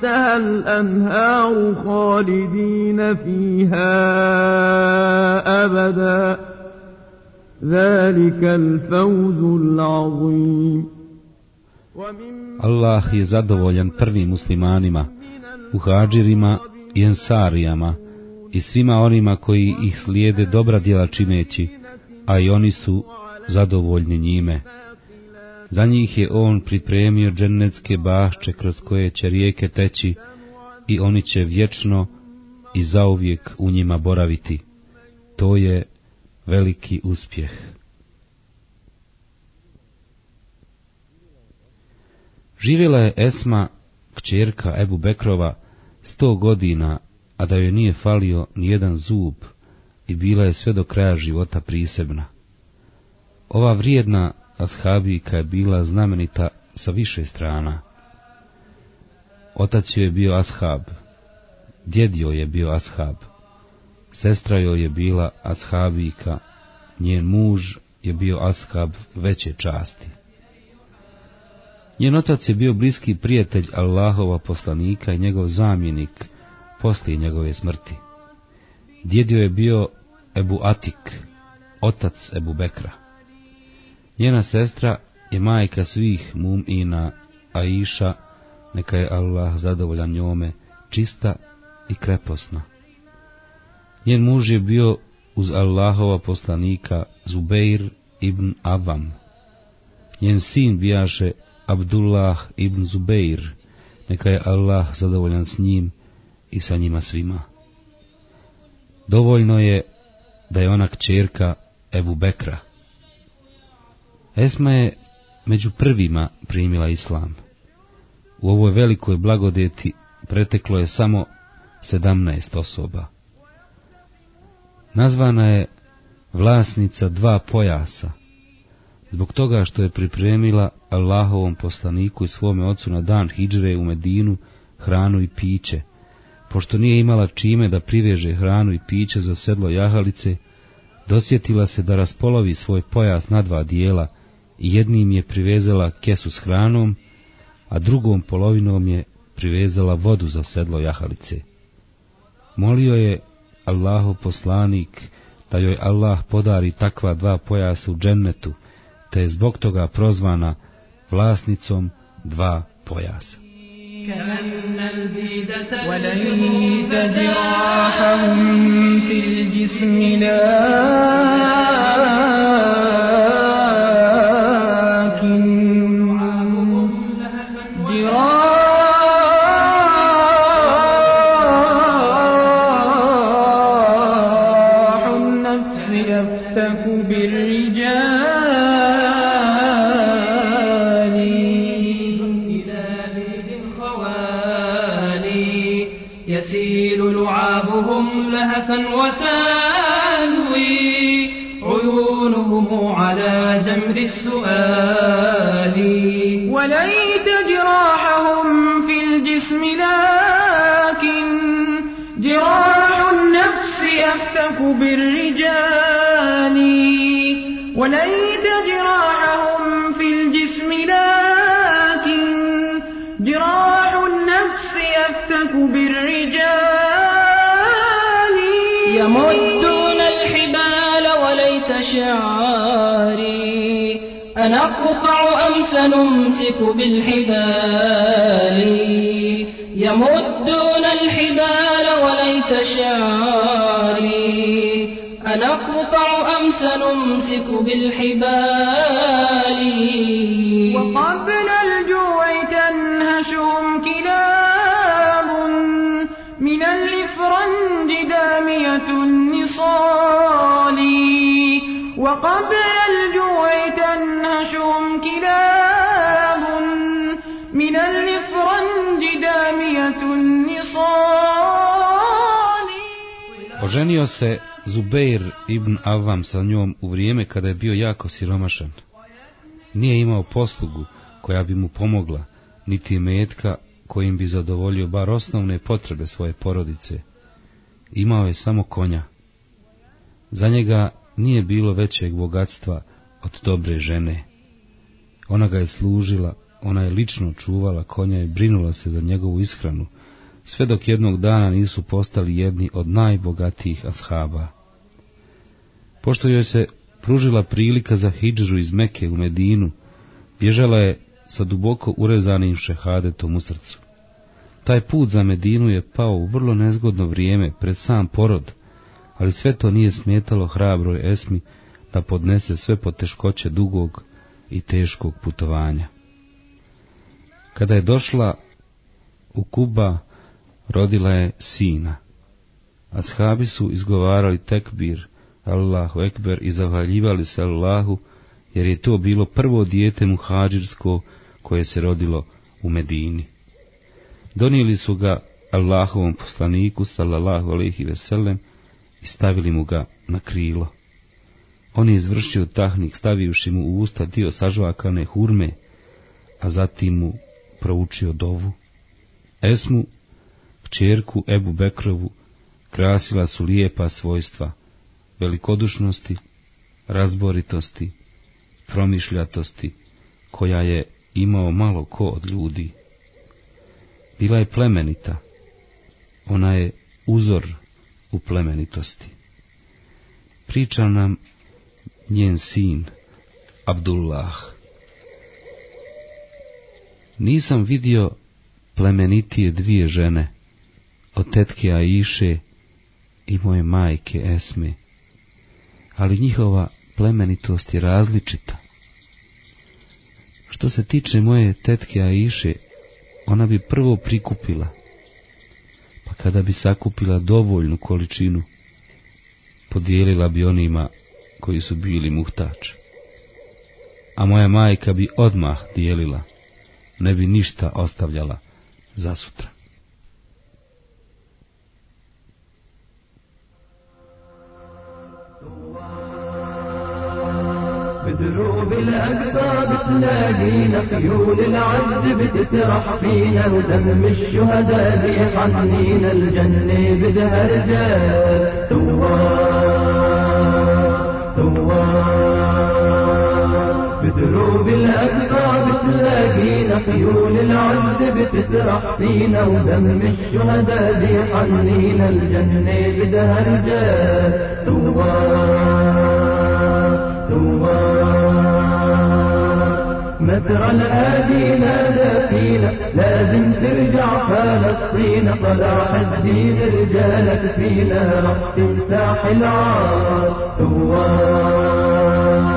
تحتها الأنهار خالدين فيها أبدا ذلك الفوز العظيم Allah je zadovoljan prvim muslimanima, muhađirima i ensarijama, i svima onima koji ih slijede dobra djela čineći, a i oni su zadovoljni njime. Za njih je on pripremio džennetske bašče kroz koje će rijeke teći i oni će vječno i zauvijek u njima boraviti. To je veliki uspjeh. Živjela je Esma, kćerka Ebu Bekrova, sto godina a da joj nije falio ni jedan zub i bila je sve do kraja života prisebna. Ova vrijedna ashabika je bila znamenita sa više strana. Otac joj je bio ashab, djed joj je bio ashab, sestra joj je bila ashabika, njen muž je bio ashab veće časti. Njen otac je bio bliski prijatelj Allahova poslanika i njegov zamjenik, poslije njegove smrti. Djedio je bio Ebu Atik, otac Ebu Bekra. Njena sestra je majka svih mumina, Aisha, neka je Allah zadovoljan njome, čista i kreposna. Njen muž je bio uz Allahova poslanika Zubeir ibn Avam. Njen sin bijaše Abdullah ibn Zubeir, neka je Allah zadovoljan s njim i sa njima svima. Dovoljno je da je ona kćerka Ebu Bekra. Esma je među prvima primila islam. U ovoj velikoj blagodeti preteklo je samo sedamnaest osoba. Nazvana je vlasnica dva pojasa, zbog toga što je pripremila Allahovom poslaniku i svome ocu na dan hidžre u Medinu hranu i piće, pošto nije imala čime da priveže hranu i piće za sedlo jahalice, dosjetila se da raspolovi svoj pojas na dva dijela jednim je privezala kesu s hranom, a drugom polovinom je privezala vodu za sedlo jahalice. Molio je Allahu poslanik da joj Allah podari takva dva pojasa u džennetu, te je zbog toga prozvana vlasnicom dva pojasa. يفتك بالرجال. يمدون الحبال وليت شعاري. أنا أقطع أمس نمسك بالحبال. يمدون الحبال وليت شعاري. أنا أقطع أمس نمسك بالحبال. وقبل Oženio se Zubeir ibn Avam sa njom u vrijeme kada je bio jako siromašan. Nije imao poslugu koja bi mu pomogla, niti metka kojim bi zadovoljio bar osnovne potrebe svoje porodice. Imao je samo konja. Za njega nije bilo većeg bogatstva od dobre žene. Ona ga je služila, ona je lično čuvala konja i brinula se za njegovu ishranu, sve dok jednog dana nisu postali jedni od najbogatijih ashaba. Pošto joj se pružila prilika za hidžru iz Meke u Medinu, bježala je sa duboko urezanim šehadetom u srcu. Taj put za Medinu je pao u vrlo nezgodno vrijeme pred sam porod, ali sve to nije smetalo hrabroj Esmi da podnese sve poteškoće dugog i teškog putovanja. Kada je došla u Kuba, rodila je sina. Ashabi su izgovarali tekbir, Allahu ekber i zahvaljivali se Allahu, jer je to bilo prvo dijete muhađirsko koje se rodilo u Medini. Donijeli su ga Allahovom poslaniku, sallallahu alaihi veselem, i stavili mu ga na krilo. On je izvršio tahnik stavivši mu u usta dio sažvakane hurme, a zatim mu proučio dovu. Esmu, kćerku Ebu Bekrovu, krasila su lijepa svojstva, velikodušnosti, razboritosti, promišljatosti, koja je imao malo ko od ljudi. Bila je plemenita, ona je uzor u plemenitosti. Priča nam njen sin, Abdullah. Nisam vidio plemenitije dvije žene, od tetke Aiše i moje majke Esme, ali njihova plemenitost je različita. Što se tiče moje tetke Aiše, ona bi prvo prikupila, pa kada bi sakupila dovoljnu količinu, podijelila bi onima koji su bili muhtač. A moja majka bi odmah dijelila, ne bi ništa ostavljala za sutra. بدروب الأقصى بتلاقينا خيول العز بتسرح فينا ودم الشهداء بيحنينا الجنة بدها رجال ثوار ثوار بدروب الأقصى بتلاقينا خيول العز بتسرح فينا ودم الشهداء بيحنينا الجنة بدها رجال ثوار متر الهادي نادى فينا لازم ترجع فلسطين. طلع راح الدين رجالك فينا رح تفتح العار ثوار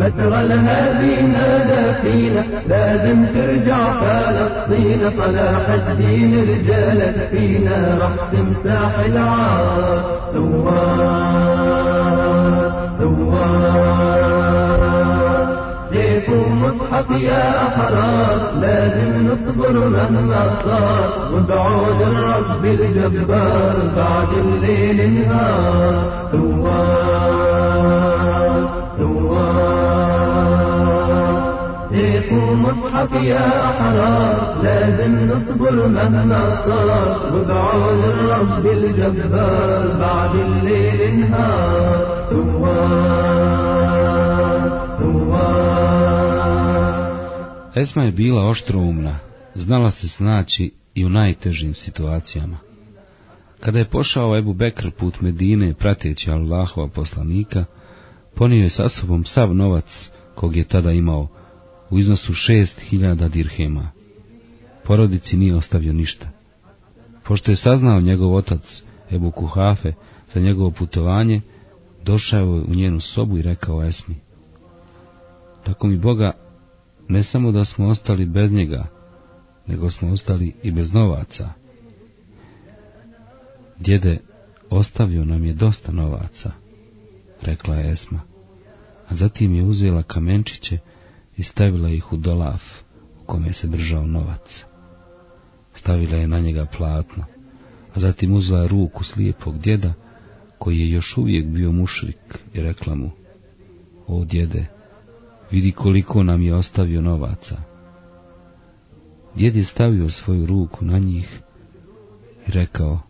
مسرى الهادي نادى فينا. لازم ترجع فلسطين صلاح الدين رجالك فينا. رح تمساح العار ثوار ثوار. مصحف يا أحرار لازم نصبر مهما صار وبعود الرب الجبار بعد الليل نهار ثوار ثوار سيف مصحف يا أحرار لازم نصبر مهما صار وبعون الرب الجبار بعد الليل نهار ثوار ثوار Esma je bila oštroumna, znala se snaći i u najtežim situacijama. Kada je pošao Ebu Bekr put Medine prateći Allahova poslanika, ponio je sa sobom sav novac kog je tada imao u iznosu šest hiljada dirhema. Porodici nije ostavio ništa. Pošto je saznao njegov otac Ebu Kuhafe za njegovo putovanje, došao je u njenu sobu i rekao Esmi. Tako mi Boga, ne samo da smo ostali bez njega, nego smo ostali i bez novaca. Djede, ostavio nam je dosta novaca, rekla je Esma, a zatim je uzela kamenčiće i stavila ih u dolaf u kome se držao novac. stavila je na njega platno, a zatim uzela ruku slijepog djeda, koji je još uvijek bio mušrik, i rekla mu, o djede, vidi koliko nam je ostavio novaca. Djed je stavio svoju ruku na njih i rekao,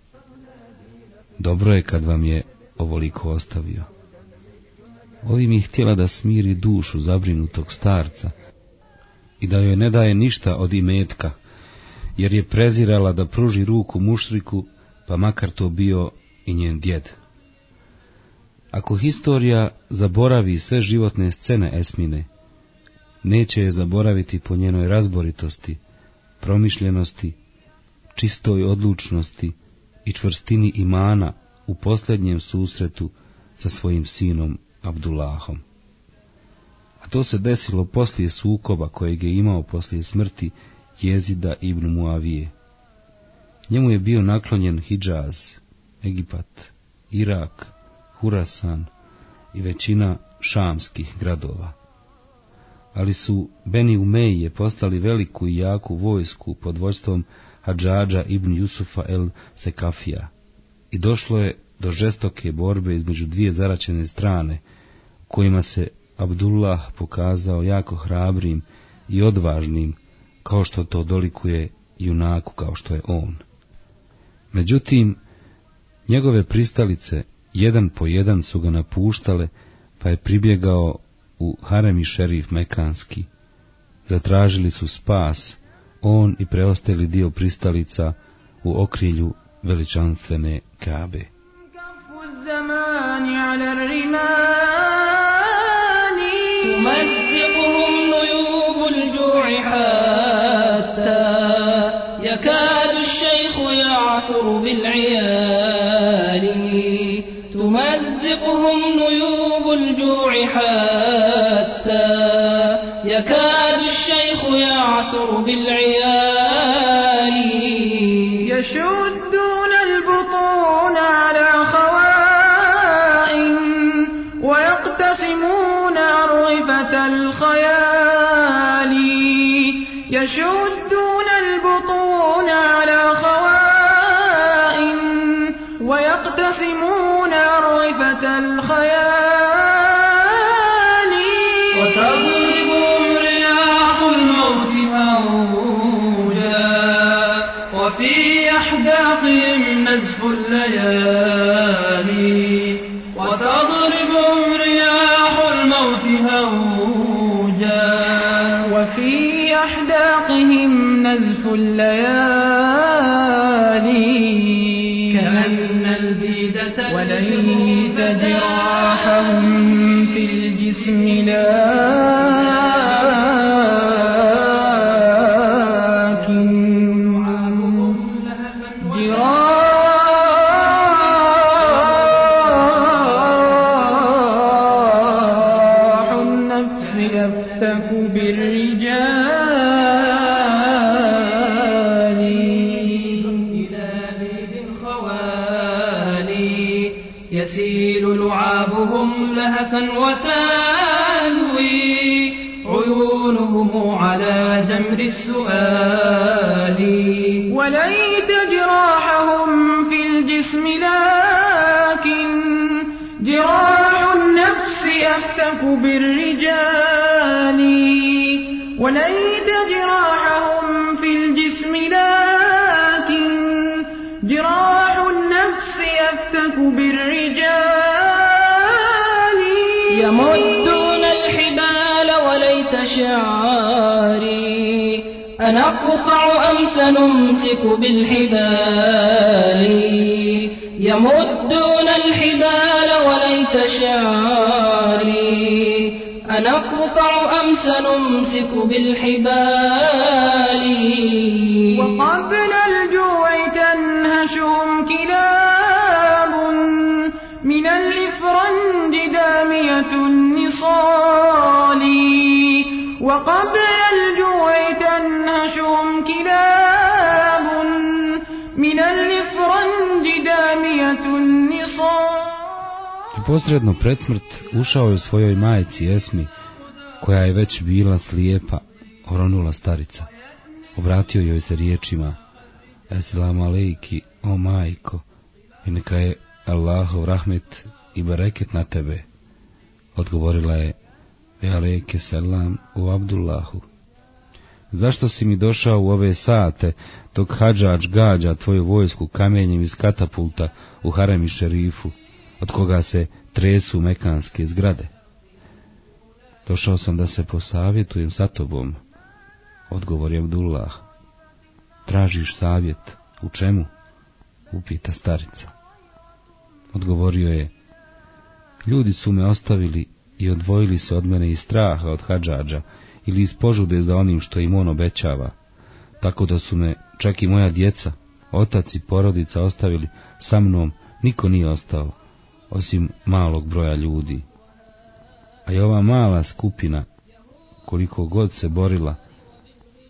dobro je kad vam je ovoliko ostavio. Ovim je htjela da smiri dušu zabrinutog starca i da joj ne daje ništa od imetka, jer je prezirala da pruži ruku mušriku, pa makar to bio i njen djed. Ako historija zaboravi sve životne scene Esmine, neće je zaboraviti po njenoj razboritosti, promišljenosti, čistoj odlučnosti i čvrstini imana u posljednjem susretu sa svojim sinom Abdullahom. A to se desilo poslije sukoba kojeg je imao poslije smrti Jezida ibn Muavije. Njemu je bio naklonjen Hidžaz, Egipat, Irak, Hurasan i većina šamskih gradova. Ali su Beni Umeije postali veliku i jaku vojsku pod vođstvom Hadžađa ibn Jusufa el Sekafija i došlo je do žestoke borbe između dvije zaračene strane, kojima se Abdullah pokazao jako hrabrim i odvažnim, kao što to dolikuje junaku kao što je on. Međutim, njegove pristalice jedan po jedan su ga napuštale, pa je pribjegao u haremi šerif Mekanski. Zatražili su spas, on i preostali dio pristalica u okrilju veličanstvene Kabe. يكاد الشيخ يعثر بالعيال الجوع موجا. وفي أحداقهم نزف الليالي. كأن البيدة وليت جراحهم في الجسم لكن يفتك بالرجال وليت جراحهم في الجسم لكن جراح النفس يفتك بالرجال. يمدون الحبال وليت شعاري أنا أقطع أم سنمسك بالحبال. يمدون الحبال وليت شعاري سنمسك بالحبال. وقبل الجوع تنهشهم كلاب. من الإفرنج دامية النصال. وقبل الجوع تنهشهم كلاب. من الإفرنج دامية النصال. Posredno pred smrt ušao je u svojoj majici Esmi, koja je već bila slijepa, oronula starica. Obratio joj se riječima, Esselamu alejki, o majko, i neka je Allahov rahmet i bereket na tebe. Odgovorila je, alejke selam u Abdullahu. Zašto si mi došao u ove sate, dok hađač gađa tvoju vojsku kamenjem iz katapulta u haremi šerifu, od koga se tresu mekanske zgrade? Došao sam da se posavjetujem sa tobom, odgovor je Abdullah. Tražiš savjet, u čemu? upita starica. Odgovorio je, ljudi su me ostavili i odvojili se od mene iz straha od hađađa ili iz požude za onim što im on obećava, tako da su me čak i moja djeca, otac i porodica ostavili sa mnom, niko nije ostao, osim malog broja ljudi. A i ova mala skupina, koliko god se borila,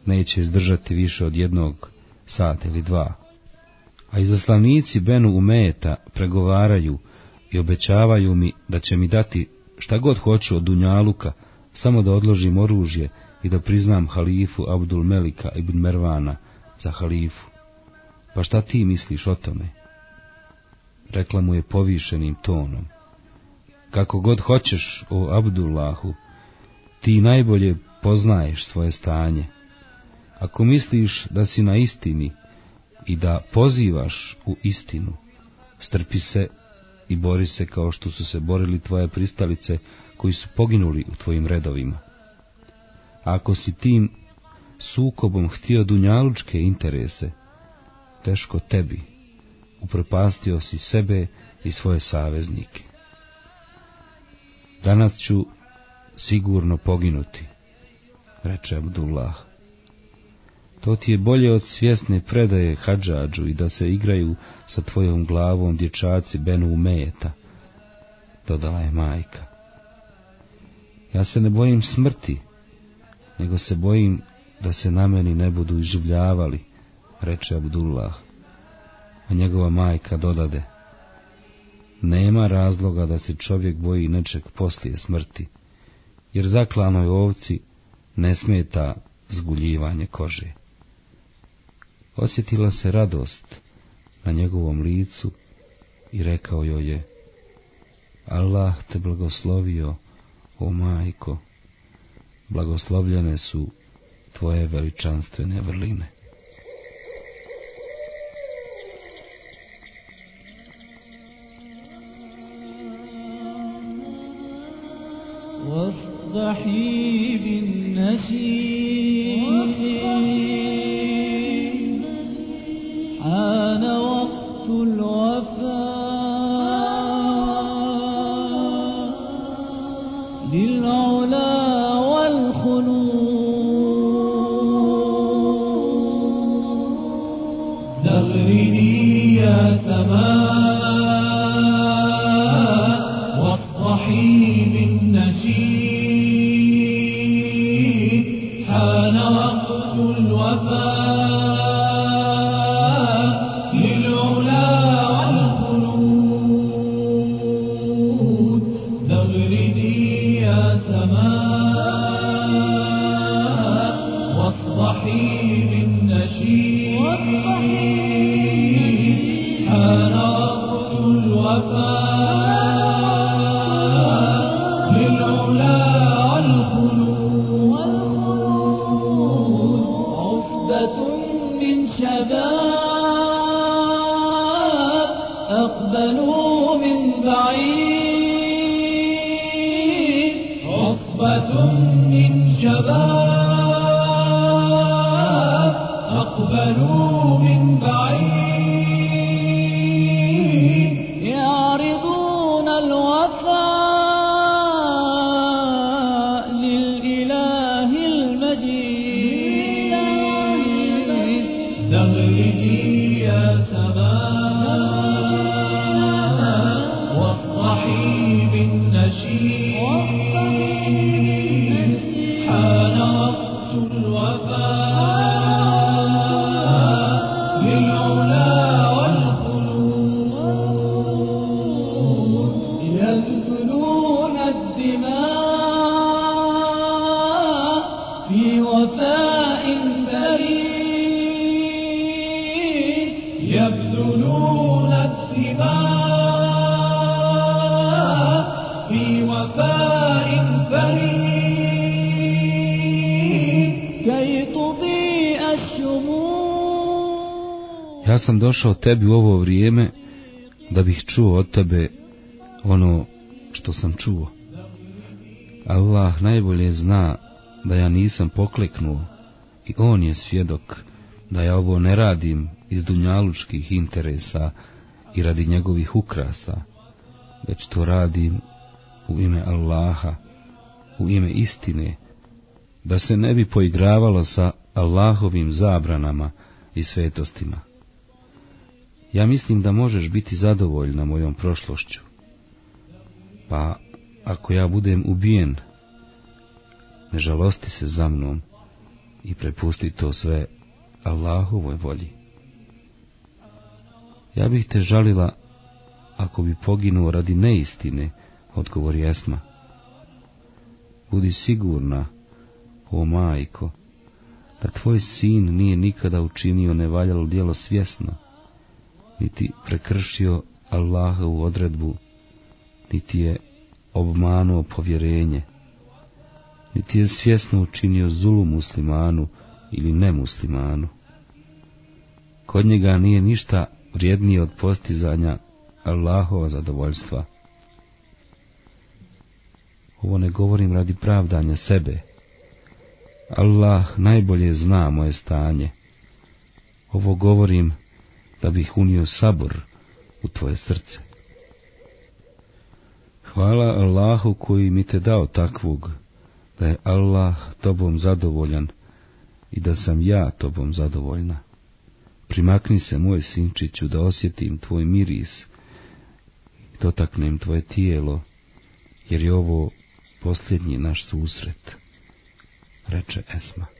neće izdržati više od jednog sata ili dva. A izaslanici Benu Umeta pregovaraju i obećavaju mi da će mi dati šta god hoću od Dunjaluka, samo da odložim oružje i da priznam halifu Abdul Melika ibn Mervana za halifu. Pa šta ti misliš o tome? Rekla mu je povišenim tonom. Kako god hoćeš, o Abdullahu, ti najbolje poznaješ svoje stanje. Ako misliš da si na istini i da pozivaš u istinu, strpi se i bori se kao što su se borili tvoje pristalice koji su poginuli u tvojim redovima. Ako si tim sukobom htio dunjalučke interese, teško tebi, upropastio si sebe i svoje saveznike. Danas ću sigurno poginuti, reče Abdullah. To ti je bolje od svjesne predaje hađađu i da se igraju sa tvojom glavom dječaci Benu Umejeta, dodala je majka. Ja se ne bojim smrti, nego se bojim da se na meni ne budu iživljavali, reče Abdullah. A njegova majka dodade, nema razloga da se čovjek boji nečeg poslije smrti, jer zaklanoj ovci ne smeta zguljivanje kože. Osjetila se radost na njegovom licu i rekao joj je, Allah te blagoslovio, o majko, blagoslovljene su tvoje veličanstvene vrline. واصدحي بالنسيم حان وقت الوفاء للعلا والخلود. زغرني يا سماء أقبلوا من بعيد. عصبة من شباب أقبلوا sam došao tebi u ovo vrijeme da bih čuo od tebe ono što sam čuo. Allah najbolje zna da ja nisam pokleknuo i on je svjedok da ja ovo ne radim iz dunjalučkih interesa i radi njegovih ukrasa, već to radim u ime Allaha, u ime istine, da se ne bi poigravalo sa Allahovim zabranama i svetostima. Ja mislim da možeš biti zadovoljna mojom prošlošću. Pa ako ja budem ubijen, ne žalosti se za mnom i prepusti to sve Allahovoj volji. Ja bih te žalila ako bi poginuo radi neistine, odgovori Esma. Budi sigurna, o majko, da tvoj sin nije nikada učinio nevaljalo djelo svjesno, niti prekršio Allahovu odredbu, niti je obmanuo povjerenje, niti je svjesno učinio zulu muslimanu ili nemuslimanu. Kod njega nije ništa vrijednije od postizanja Allahova zadovoljstva. Ovo ne govorim radi pravdanja sebe. Allah najbolje zna moje stanje. Ovo govorim da bih unio sabor u tvoje srce. Hvala Allahu koji mi te dao takvog, da je Allah tobom zadovoljan i da sam ja tobom zadovoljna. Primakni se, moj sinčiću, da osjetim tvoj miris i dotaknem tvoje tijelo, jer je ovo posljednji naš susret, reče Esma.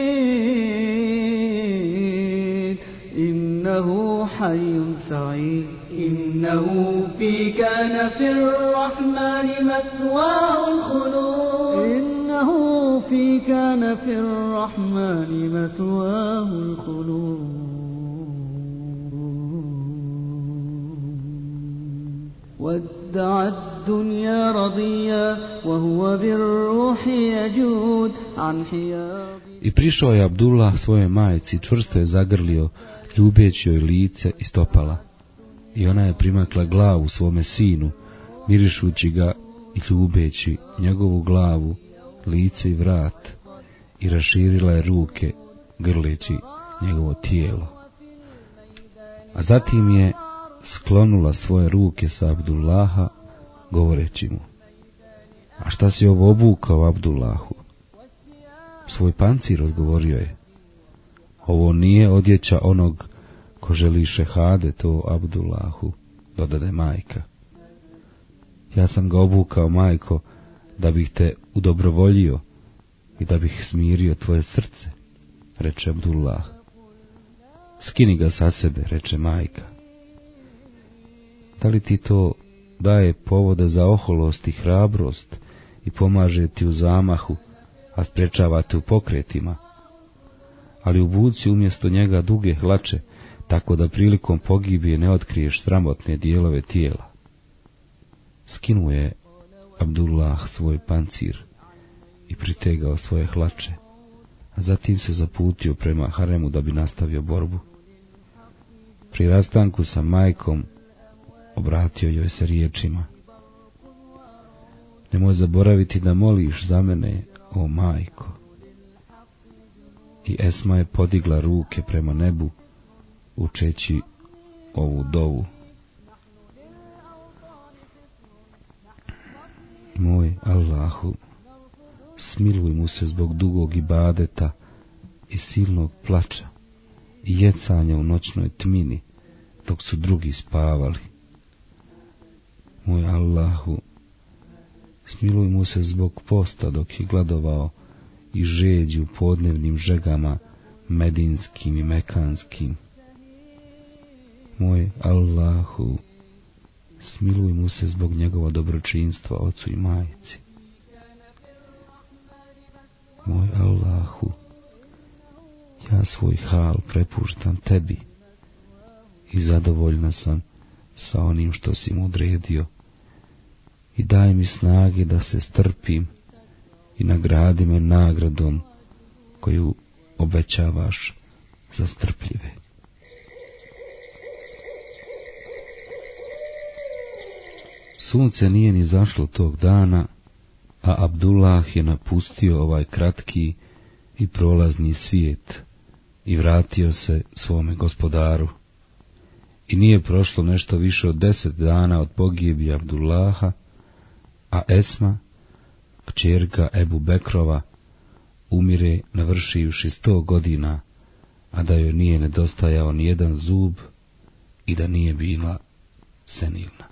حي سعيد. إنه في كان في الرحمن مثواه الخلود. إنه في كان في الرحمن مثواه الخلود. ودع الدنيا رضيا وهو بالروح يجود عن حياض. I prišao je Abdullah svoje majci, čvrsto je zagrlio, ljubeći joj lice i stopala. I ona je primakla glavu svome sinu, mirišući ga i ljubeći njegovu glavu, lice i vrat, i raširila je ruke, grleći njegovo tijelo. A zatim je sklonula svoje ruke sa Abdullaha, govoreći mu, a šta si ovo obukao, Abdullahu? Svoj pancir odgovorio je, ovo nije odjeća onog ko želi šehade to Abdullahu, dodade majka. Ja sam ga obukao, majko, da bih te udobrovoljio i da bih smirio tvoje srce, reče Abdullah. Skini ga sa sebe, reče majka. Da li ti to daje povoda za oholost i hrabrost i pomaže ti u zamahu, a sprečava te u pokretima? Ali obuci umjesto njega duge hlače, tako da prilikom pogibije ne otkriješ sramotne dijelove tijela. Skinuje Abdullah svoj pancir i pritegao svoje hlače, a zatim se zaputio prema haremu da bi nastavio borbu. Pri rastanku sa majkom obratio joj se riječima. Nemoj zaboraviti da moliš za mene, o majko. I Esma je podigla ruke prema nebu, učeći ovu dovu. Moj Allahu, smiluj mu se zbog dugog ibadeta i silnog plača i jecanja u noćnoj tmini, dok su drugi spavali. Moj Allahu, smiluj mu se zbog posta dok je gladovao i žeđi u podnevnim žegama medinskim i mekanskim. Moj Allahu, smiluj mu se zbog njegova dobročinstva ocu i majici. Moj Allahu, ja svoj hal prepuštam tebi i zadovoljna sam sa onim što si mu odredio i daj mi snage da se strpim i nagradi me nagradom koju obećavaš za strpljive. Sunce nije ni zašlo tog dana, a Abdullah je napustio ovaj kratki i prolazni svijet i vratio se svome gospodaru. I nije prošlo nešto više od deset dana od pogijebi Abdullaha, a Esma, kćerka Ebu Bekrova, umire navršivši sto godina, a da joj nije nedostajao ni jedan zub i da nije bila senilna.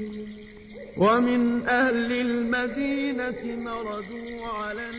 ومن أهل المدينة مردوا على